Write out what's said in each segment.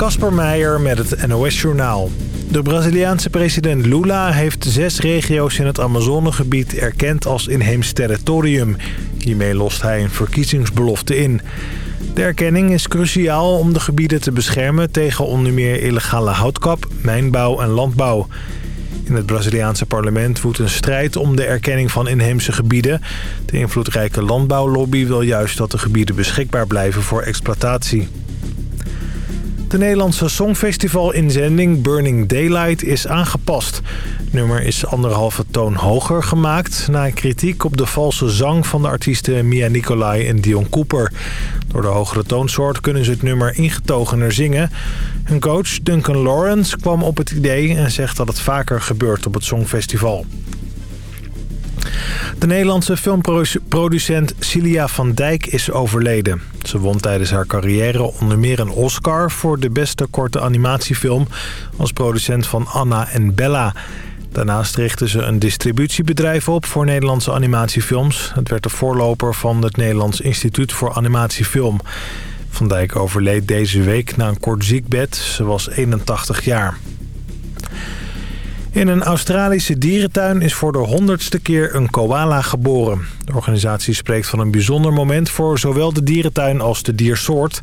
Kasper Meijer met het NOS-journaal. De Braziliaanse president Lula heeft zes regio's in het Amazonegebied erkend als inheems territorium. Hiermee lost hij een verkiezingsbelofte in. De erkenning is cruciaal om de gebieden te beschermen tegen onder meer illegale houtkap, mijnbouw en landbouw. In het Braziliaanse parlement woedt een strijd om de erkenning van inheemse gebieden. De invloedrijke landbouwlobby wil juist dat de gebieden beschikbaar blijven voor exploitatie. De Nederlandse Songfestival-inzending Burning Daylight is aangepast. Het nummer is anderhalve toon hoger gemaakt... na kritiek op de valse zang van de artiesten Mia Nicolai en Dion Cooper. Door de hogere toonsoort kunnen ze het nummer ingetogener zingen. Hun coach Duncan Lawrence kwam op het idee... en zegt dat het vaker gebeurt op het Songfestival. De Nederlandse filmproducent Cilia van Dijk is overleden. Ze won tijdens haar carrière onder meer een Oscar voor de beste korte animatiefilm... als producent van Anna en Bella. Daarnaast richtte ze een distributiebedrijf op voor Nederlandse animatiefilms. Het werd de voorloper van het Nederlands Instituut voor Animatiefilm. Van Dijk overleed deze week na een kort ziekbed. Ze was 81 jaar. In een Australische dierentuin is voor de honderdste keer een koala geboren. De organisatie spreekt van een bijzonder moment voor zowel de dierentuin als de diersoort.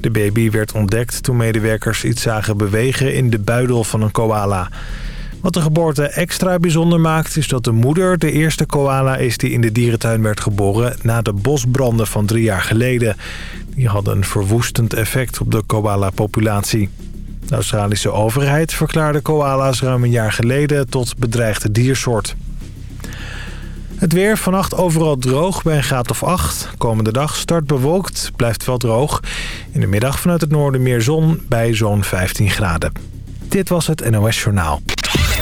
De baby werd ontdekt toen medewerkers iets zagen bewegen in de buidel van een koala. Wat de geboorte extra bijzonder maakt is dat de moeder de eerste koala is die in de dierentuin werd geboren na de bosbranden van drie jaar geleden. Die hadden een verwoestend effect op de koala-populatie. De Australische overheid verklaarde koala's ruim een jaar geleden tot bedreigde diersoort. Het weer vannacht overal droog bij een graad of 8. Komende dag start bewolkt, blijft wel droog. In de middag vanuit het noorden meer zon bij zo'n 15 graden. Dit was het NOS Journaal.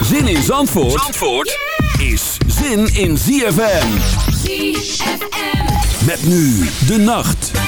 Zin in Zandvoort, Zandvoort is zin in ZFM. ZFM. Met nu de nacht.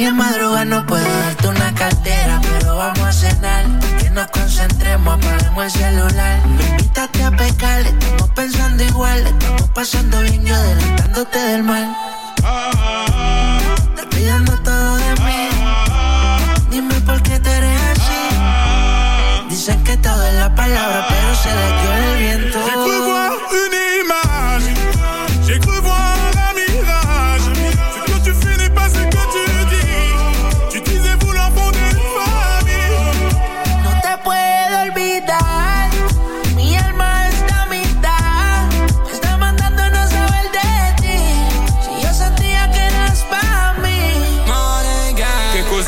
En Alemania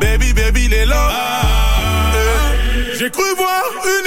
Baby, baby, les. Euh, J'ai cru voir une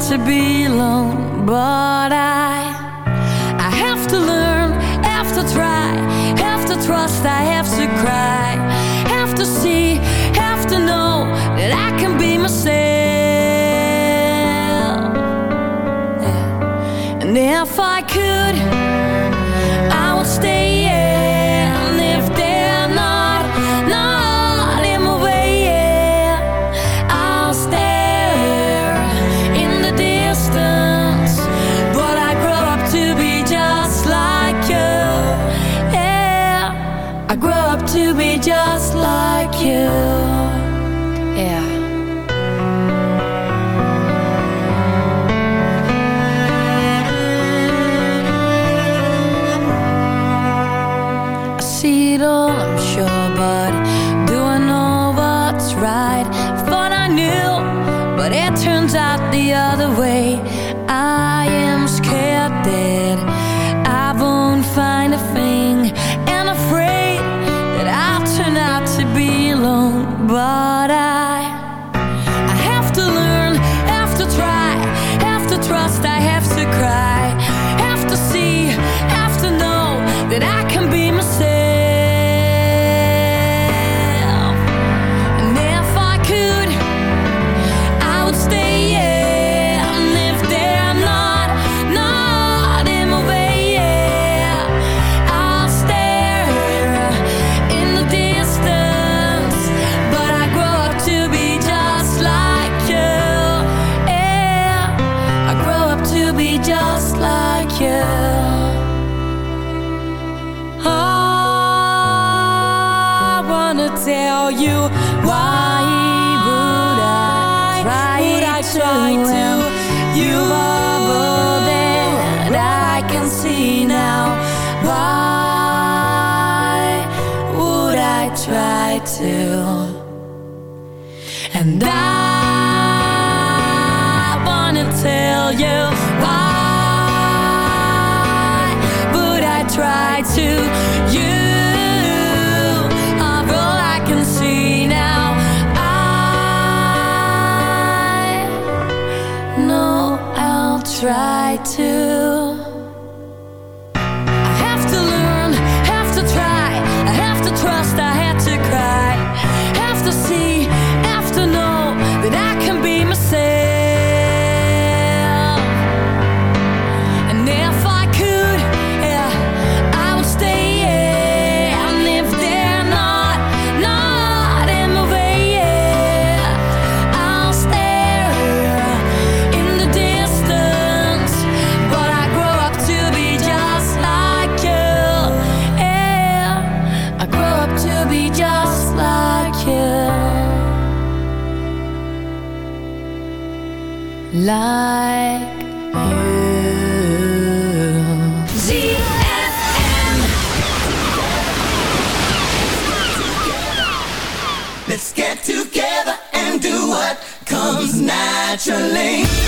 to be alone, but I I have to learn, have to try, have to trust, I have to cry, have to see, have to know that I can be myself. darling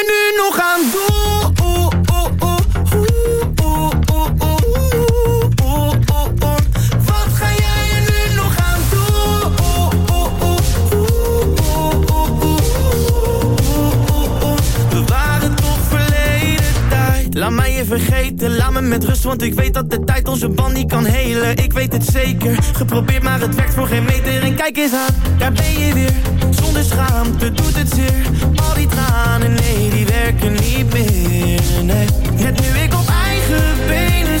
je nu nog aan doen? Laat mij je vergeten, laat me met rust Want ik weet dat de tijd onze band niet kan helen. Ik weet het zeker, geprobeerd maar het werkt voor geen meter. En kijk eens aan, daar ben je weer zonder schaamte doet het zeer Al die tranen, nee, die werken niet meer nee. Net nu ik op eigen benen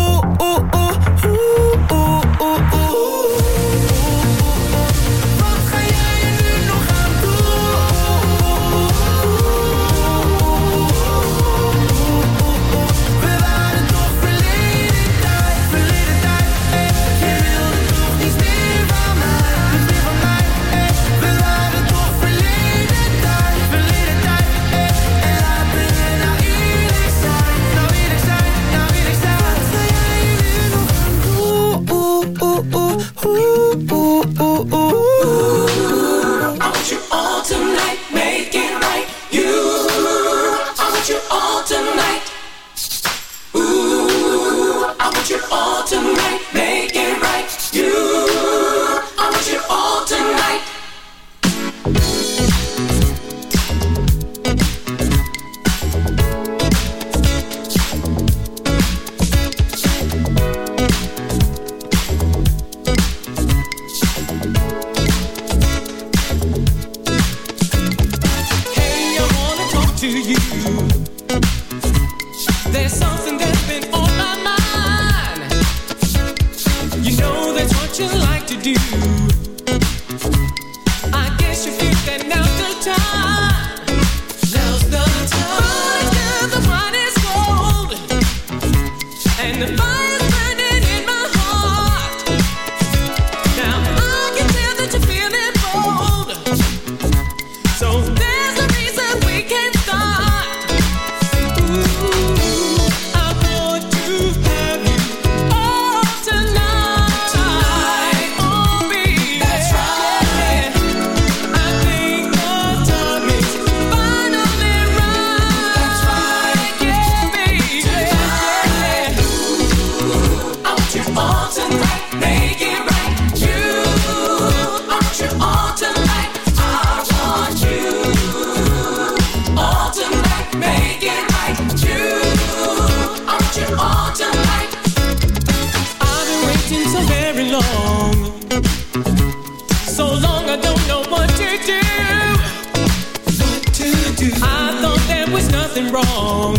wrong.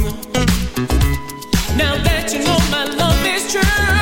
Now that you know my love is true.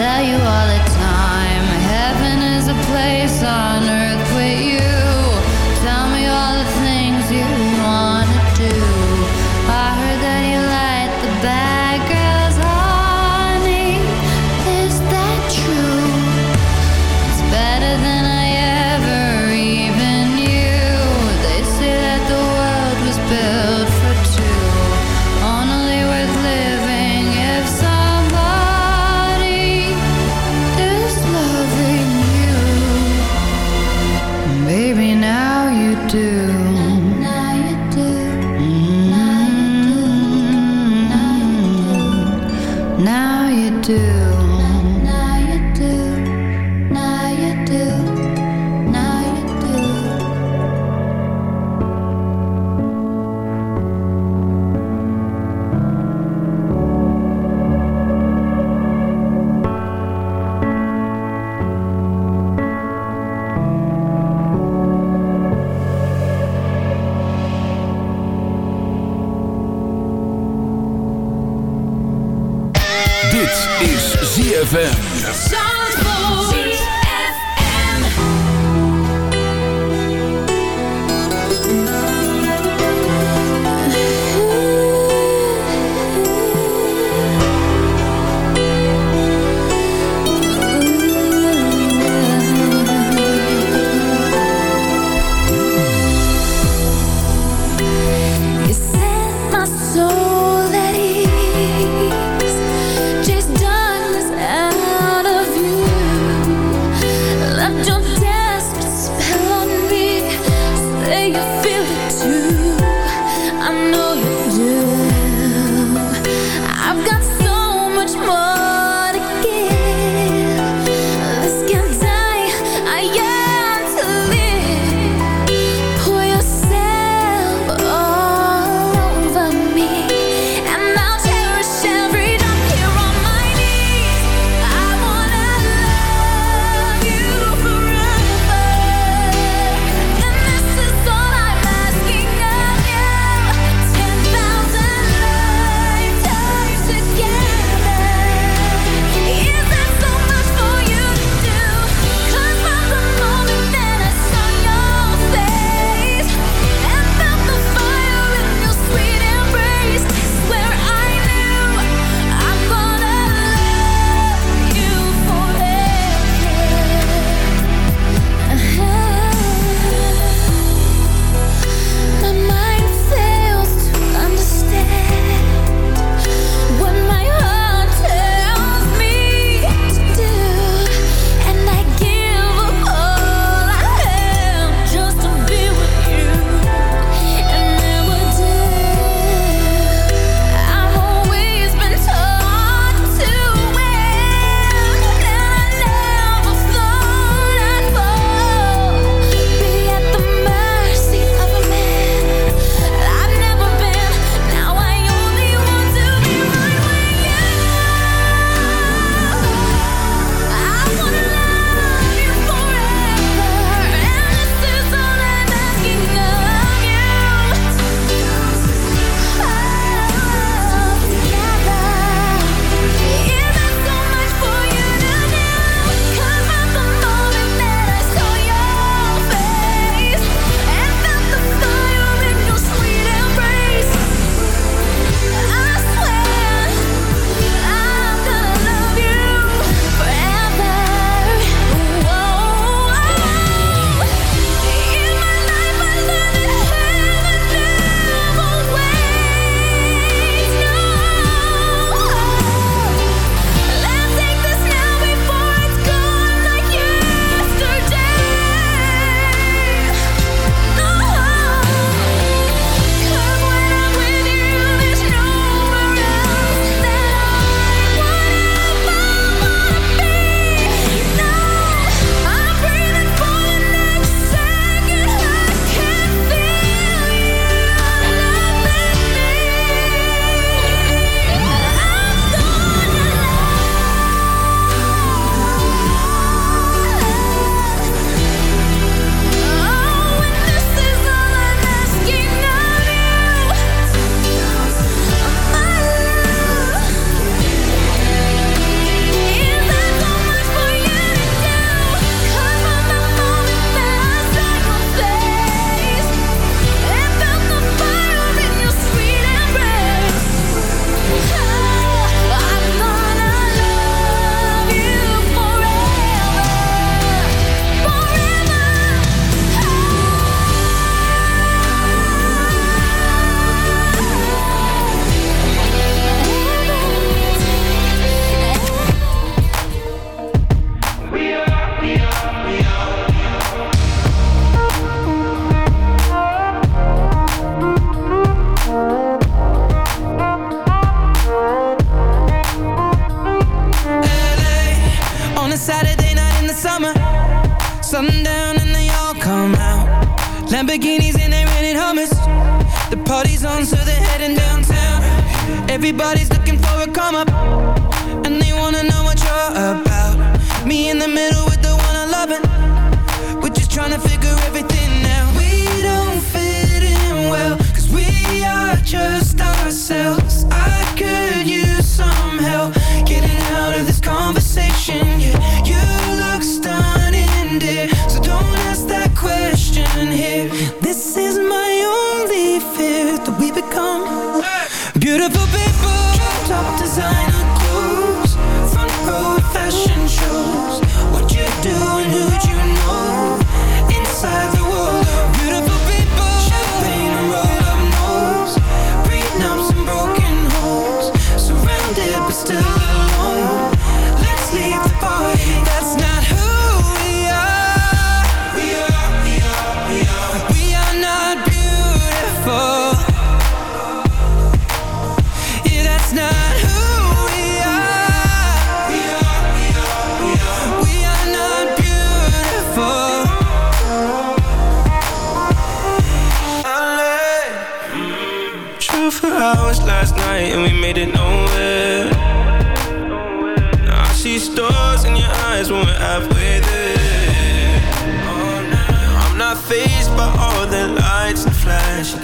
Tell you all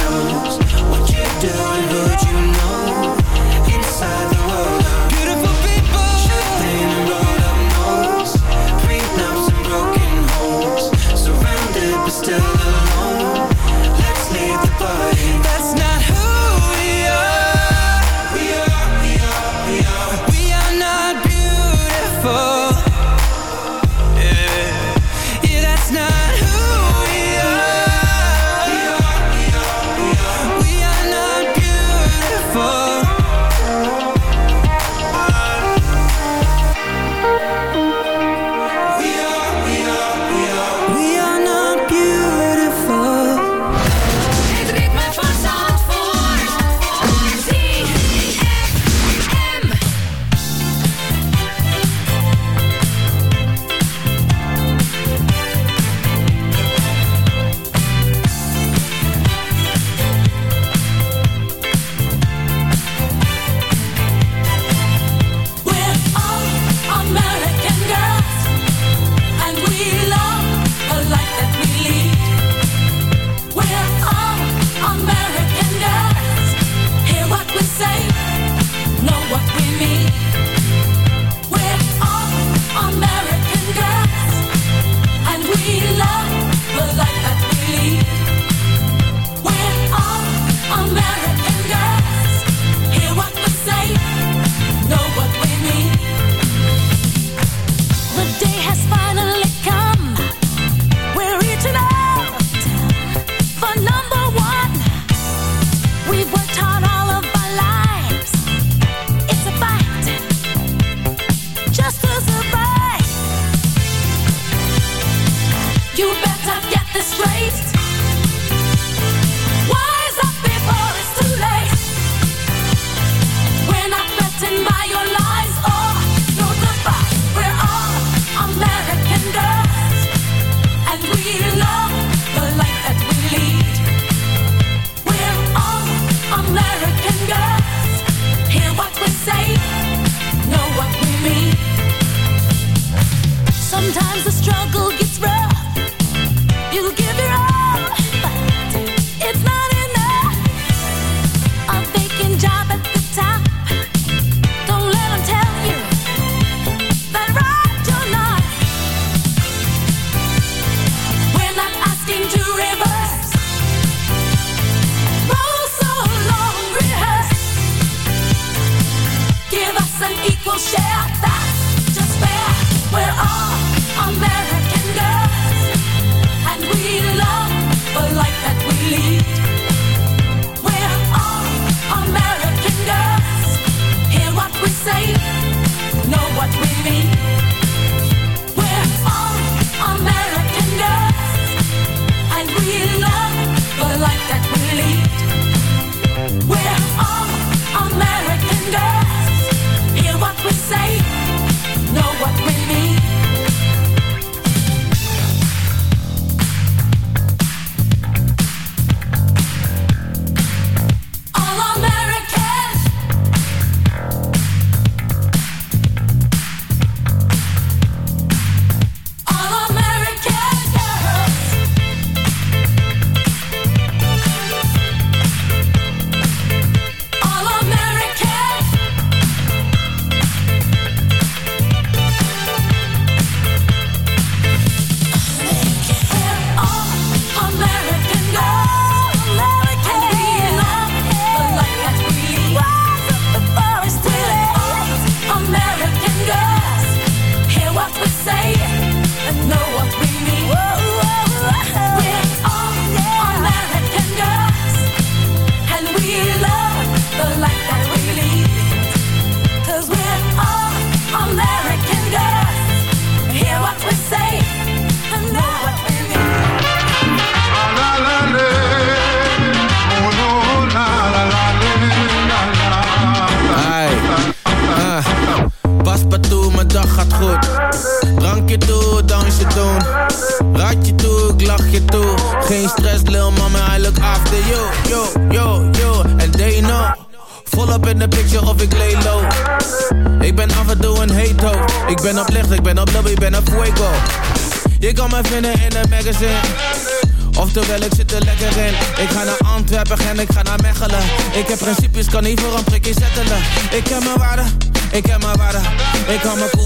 choose what you do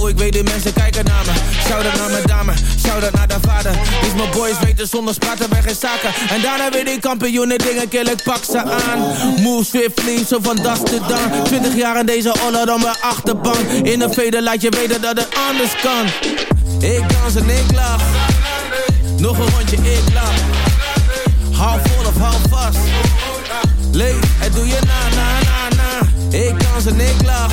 Ik weet die mensen kijken naar me. Shout-out naar mijn dame, shout-out naar de vader. Dus mijn boys weten zonder spraten bij geen zaken. En daarna weer die kampioenen dingen kill, ik pak ze aan. Move swiftly, zo van das te dan. 20 jaar in deze oller dan mijn achterbank. In een veder laat je weten dat het anders kan. Ik dans en ik lach. Nog een rondje, ik lach. Hou vol of hou vast. Leef, het doe je na, na, na, na. Ik dans en ik lach.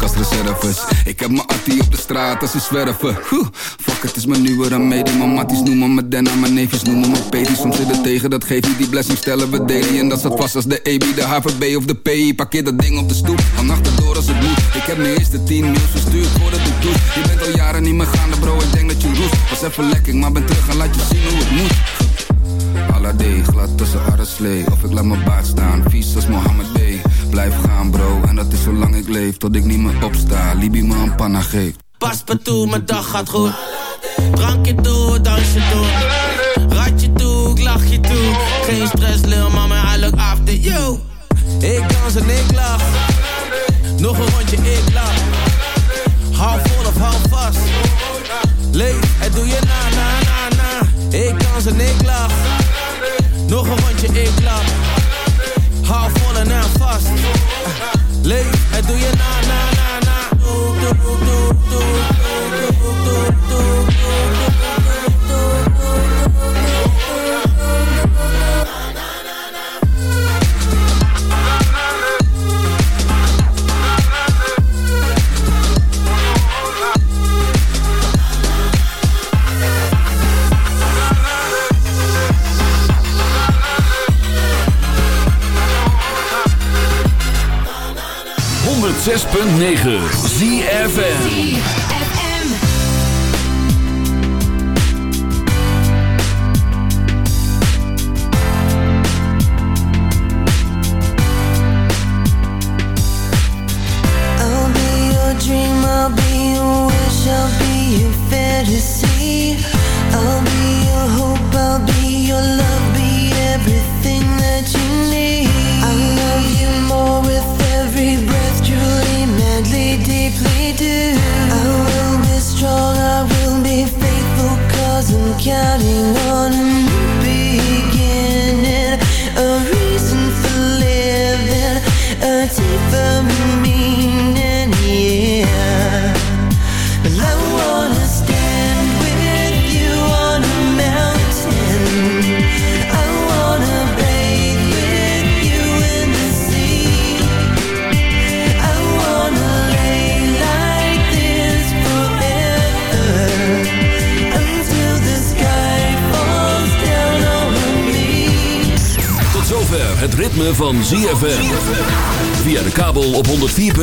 reserves. Ik heb mijn attie op de straat als ze zwerven. Fuck, het is mijn nieuwe remedie. Mijn matties noemen me Denna, mijn neefjes noemen me Peti. Soms zit tegen, dat geeft niet die blessing stellen we daily. En dat staat vast als de AB, de HVB of de PI. Parkeer dat ding op de stoep, al nachten door als het moet. Ik heb mijn eerste 10 mails verstuurd voordat ik doe. Je bent al jaren niet meer gaande bro, ik denk dat je roest. Was even lekker, maar ben terug en laat je zien hoe het moet. Alade, glad tussen arreslee Of ik laat mijn baard staan, vies als Mohammed Blijf gaan bro, en dat is zolang ik leef Tot ik niet meer opsta, Libi me een panna geeft Pas me toe, mijn dag gaat goed. Drankje toe, dansje toe. Ratje toe, ik lach je toe. Geen stress, lil mama, I look after you. Ik dans en ik lach. Nog een rondje, ik lach. Hou vol of hou vast. Leef, het doe je na, na, na, na. Ik dans en ik lach. Nog een rondje, ik lach. Hou vol en aan vast. Leef, het doe je na, na, na, na. 9.